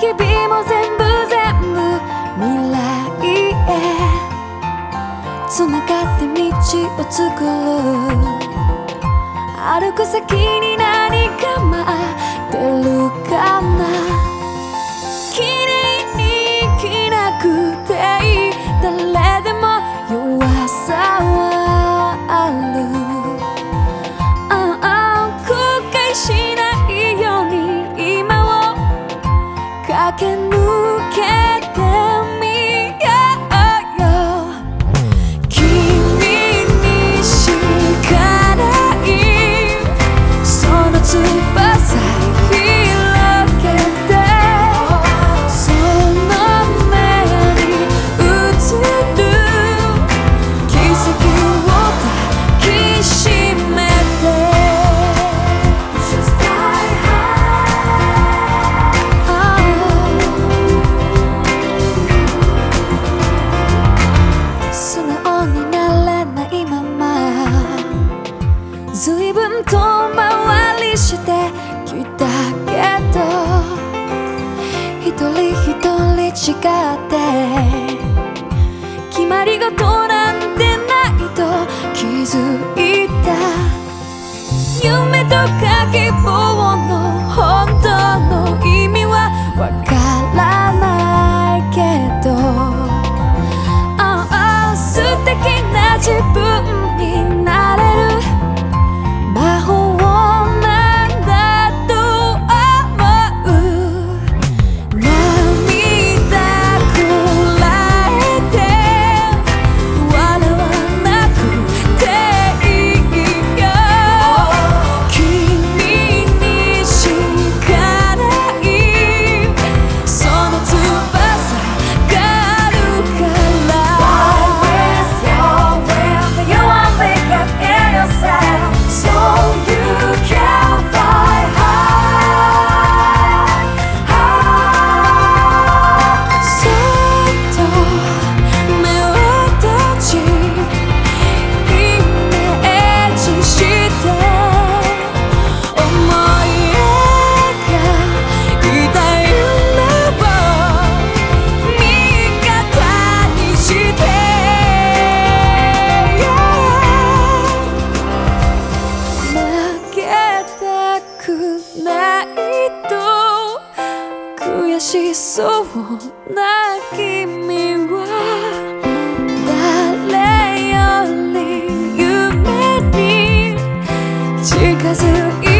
日々も全部全部未来へつながって道を作る。歩く先に何か待違って決まり事なんてないと気づいた。夢とか希望の本当の意味はわからないけど、oh, oh, 素敵な自分しそうな君は誰より夢に近づいて